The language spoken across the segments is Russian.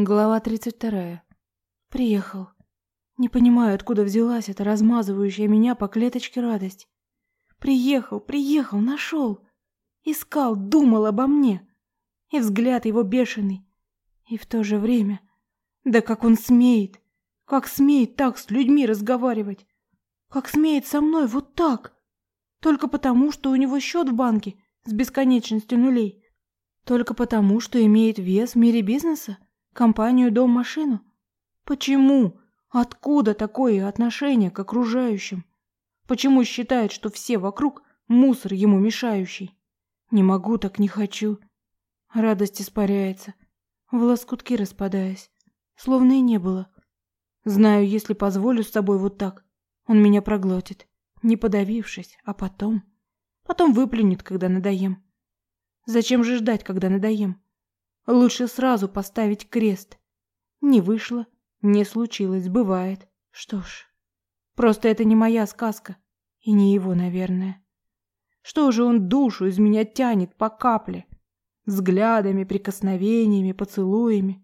Глава 32. Приехал. Не понимаю, откуда взялась эта размазывающая меня по клеточке радость. Приехал, приехал, нашел. Искал, думал обо мне. И взгляд его бешеный. И в то же время... Да как он смеет! Как смеет так с людьми разговаривать! Как смеет со мной вот так! Только потому, что у него счет в банке с бесконечностью нулей. Только потому, что имеет вес в мире бизнеса компанию, дом, машину? Почему? Откуда такое отношение к окружающим? Почему считает, что все вокруг мусор ему мешающий? Не могу, так не хочу. Радость испаряется, в лоскутки распадаясь, словно и не было. Знаю, если позволю с собой вот так, он меня проглотит, не подавившись, а потом... Потом выплюнет, когда надоем. Зачем же ждать, когда надоем? Лучше сразу поставить крест. Не вышло, не случилось, бывает. Что ж, просто это не моя сказка. И не его, наверное. Что же он душу из меня тянет по капле? Взглядами, прикосновениями, поцелуями.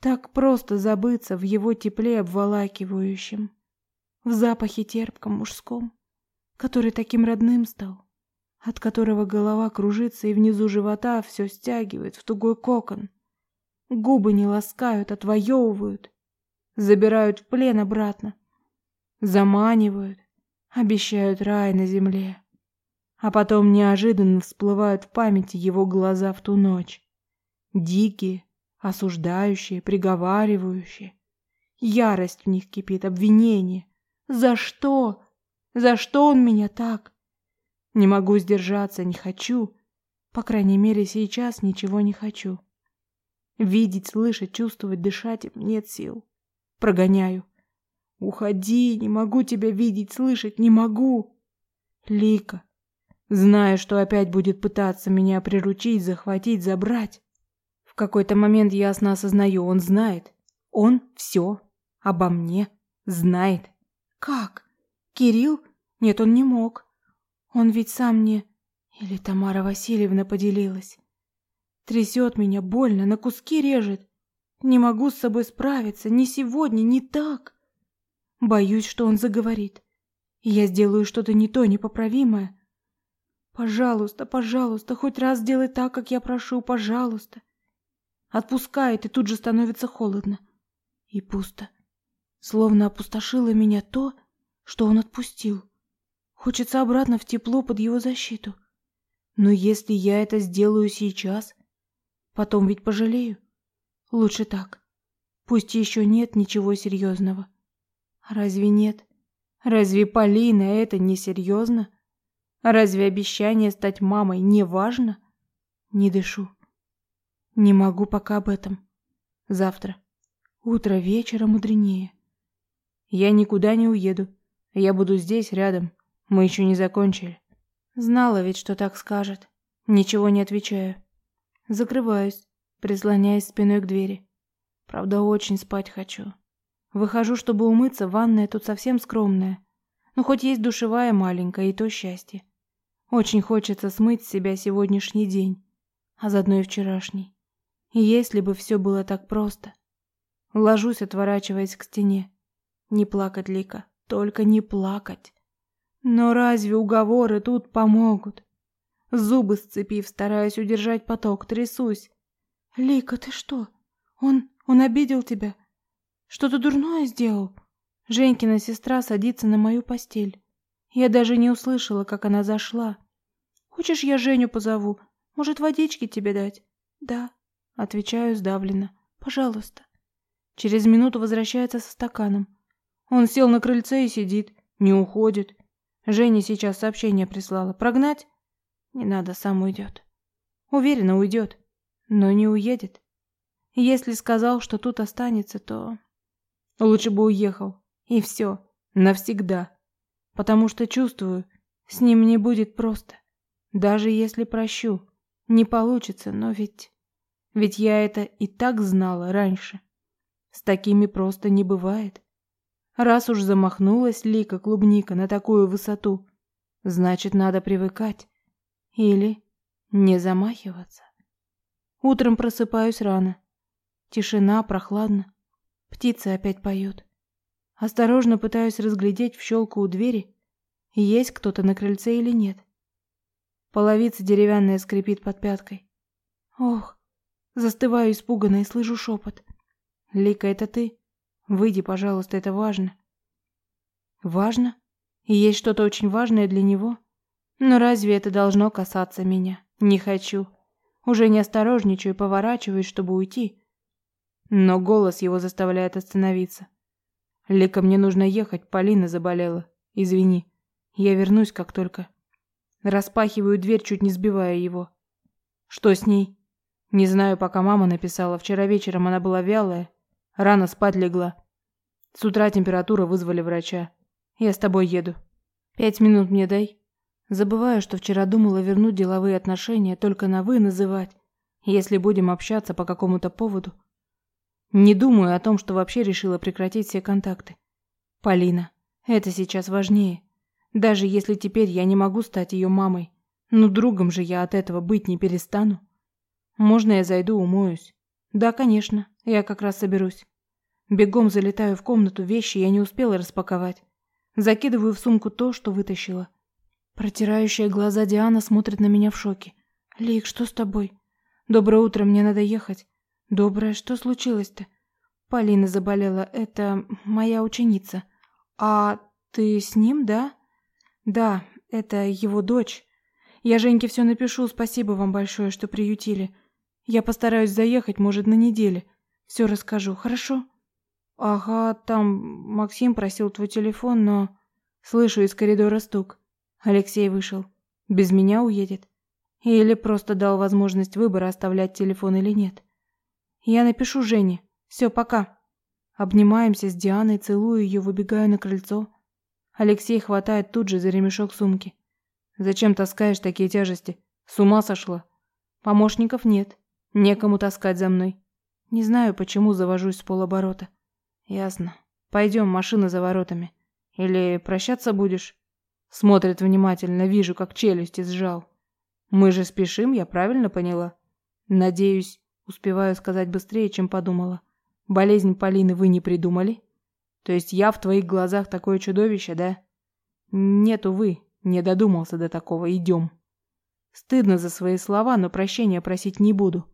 Так просто забыться в его тепле обволакивающем. В запахе терпком мужском, который таким родным стал от которого голова кружится и внизу живота все стягивает в тугой кокон. Губы не ласкают, отвоевывают, забирают в плен обратно, заманивают, обещают рай на земле. А потом неожиданно всплывают в памяти его глаза в ту ночь. Дикие, осуждающие, приговаривающие. Ярость в них кипит, обвинение. За что? За что он меня так? Не могу сдержаться, не хочу. По крайней мере, сейчас ничего не хочу. Видеть, слышать, чувствовать, дышать нет сил. Прогоняю. Уходи, не могу тебя видеть, слышать, не могу. Лика, знаю, что опять будет пытаться меня приручить, захватить, забрать. В какой-то момент ясно осознаю, он знает. Он все обо мне знает. Как? Кирилл? Нет, он не мог. Он ведь сам не... Или Тамара Васильевна поделилась. Трясет меня больно, на куски режет. Не могу с собой справиться, ни сегодня, ни так. Боюсь, что он заговорит. Я сделаю что-то не то, непоправимое. Пожалуйста, пожалуйста, хоть раз сделай так, как я прошу, пожалуйста. Отпускает, и тут же становится холодно. И пусто. Словно опустошило меня то, что он отпустил. Хочется обратно в тепло под его защиту. Но если я это сделаю сейчас, потом ведь пожалею. Лучше так. Пусть еще нет ничего серьезного. Разве нет? Разве Полина это не серьезно? Разве обещание стать мамой не важно? Не дышу. Не могу пока об этом. Завтра. Утро вечера мудренее. Я никуда не уеду. Я буду здесь, рядом. Мы еще не закончили. Знала ведь, что так скажет. Ничего не отвечаю. Закрываюсь, прислоняясь спиной к двери. Правда, очень спать хочу. Выхожу, чтобы умыться, ванная тут совсем скромная. Но хоть есть душевая маленькая, и то счастье. Очень хочется смыть с себя сегодняшний день, а заодно и вчерашний. И если бы все было так просто. Ложусь, отворачиваясь к стене. Не плакать, Лика, только не плакать. Но разве уговоры тут помогут? Зубы сцепив, стараюсь удержать поток, трясусь. Лика, ты что? Он, он обидел тебя? Что-то дурное сделал? Женькина сестра садится на мою постель. Я даже не услышала, как она зашла. Хочешь, я Женю позову? Может, водички тебе дать? Да, отвечаю сдавленно. Пожалуйста. Через минуту возвращается со стаканом. Он сел на крыльце и сидит, не уходит. Женя сейчас сообщение прислала. Прогнать? Не надо, сам уйдет. Уверена, уйдет. Но не уедет. Если сказал, что тут останется, то... Лучше бы уехал. И все. Навсегда. Потому что чувствую, с ним не будет просто. Даже если прощу. Не получится, но ведь... Ведь я это и так знала раньше. С такими просто не бывает. Раз уж замахнулась Лика клубника на такую высоту, значит, надо привыкать. Или не замахиваться. Утром просыпаюсь рано. Тишина, прохладно. Птицы опять поют. Осторожно пытаюсь разглядеть в щелку у двери, есть кто-то на крыльце или нет. Половица деревянная скрипит под пяткой. Ох, застываю испуганно и слышу шепот. Лика, это ты? Выйди, пожалуйста, это важно. Важно? И есть что-то очень важное для него? Но разве это должно касаться меня? Не хочу. Уже не осторожничаю, поворачиваюсь, чтобы уйти. Но голос его заставляет остановиться. Лика, мне нужно ехать, Полина заболела. Извини. Я вернусь, как только. Распахиваю дверь, чуть не сбивая его. Что с ней? Не знаю, пока мама написала. Вчера вечером она была вялая. Рано спать легла. С утра температура вызвали врача. Я с тобой еду. Пять минут мне дай. Забываю, что вчера думала вернуть деловые отношения, только на «вы» называть, если будем общаться по какому-то поводу. Не думаю о том, что вообще решила прекратить все контакты. Полина, это сейчас важнее. Даже если теперь я не могу стать ее мамой, но другом же я от этого быть не перестану. Можно я зайду, умоюсь? Да, конечно, я как раз соберусь. Бегом залетаю в комнату, вещи я не успела распаковать. Закидываю в сумку то, что вытащила. Протирающая глаза Диана смотрит на меня в шоке. «Лик, что с тобой?» «Доброе утро, мне надо ехать». «Доброе, что случилось-то?» «Полина заболела, это моя ученица». «А ты с ним, да?» «Да, это его дочь. Я Женьке все напишу, спасибо вам большое, что приютили. Я постараюсь заехать, может, на неделе. Все расскажу, хорошо?» «Ага, там Максим просил твой телефон, но...» Слышу из коридора стук. Алексей вышел. Без меня уедет? Или просто дал возможность выбора оставлять телефон или нет? Я напишу Жене. Все, пока. Обнимаемся с Дианой, целую ее, выбегаю на крыльцо. Алексей хватает тут же за ремешок сумки. Зачем таскаешь такие тяжести? С ума сошла? Помощников нет. Некому таскать за мной. Не знаю, почему завожусь с полоборота. Ясно. Пойдем, машина за воротами. Или прощаться будешь? Смотрит внимательно, вижу, как челюсти сжал. Мы же спешим, я правильно поняла? Надеюсь, успеваю сказать быстрее, чем подумала. Болезнь Полины вы не придумали? То есть я в твоих глазах такое чудовище, да? Нет, увы, не додумался до такого, идем. Стыдно за свои слова, но прощения просить не буду.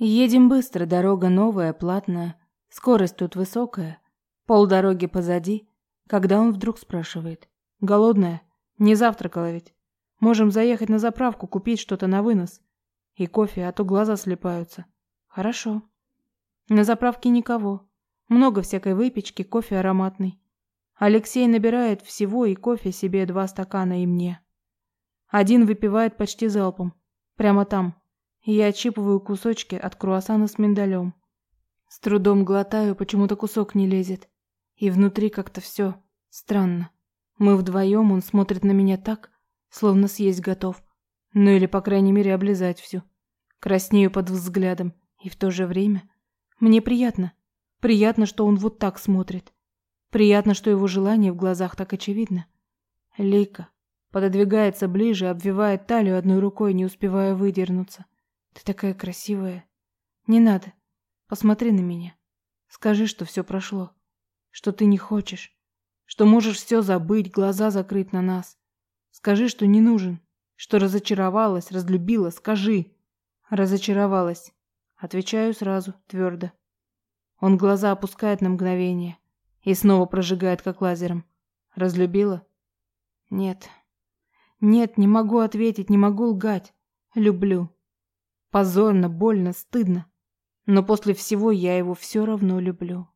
Едем быстро, дорога новая, платная, скорость тут высокая, полдороги позади, когда он вдруг спрашивает. Голодная? Не завтракала ведь. Можем заехать на заправку, купить что-то на вынос. И кофе, а то глаза слепаются. Хорошо. На заправке никого. Много всякой выпечки, кофе ароматный. Алексей набирает всего и кофе себе два стакана и мне. Один выпивает почти залпом. Прямо там. Я отщипываю кусочки от круассана с миндалем. С трудом глотаю, почему-то кусок не лезет. И внутри как-то все странно. Мы вдвоем, он смотрит на меня так, словно съесть готов. Ну или, по крайней мере, облизать всю. Краснею под взглядом. И в то же время мне приятно. Приятно, что он вот так смотрит. Приятно, что его желание в глазах так очевидно. Лика пододвигается ближе, обвивает талию одной рукой, не успевая выдернуться. Ты такая красивая. Не надо. Посмотри на меня. Скажи, что все прошло. Что ты не хочешь что можешь все забыть, глаза закрыть на нас. Скажи, что не нужен, что разочаровалась, разлюбила, скажи. Разочаровалась. Отвечаю сразу, твердо. Он глаза опускает на мгновение и снова прожигает как лазером. Разлюбила? Нет. Нет, не могу ответить, не могу лгать. Люблю. Позорно, больно, стыдно. Но после всего я его все равно люблю.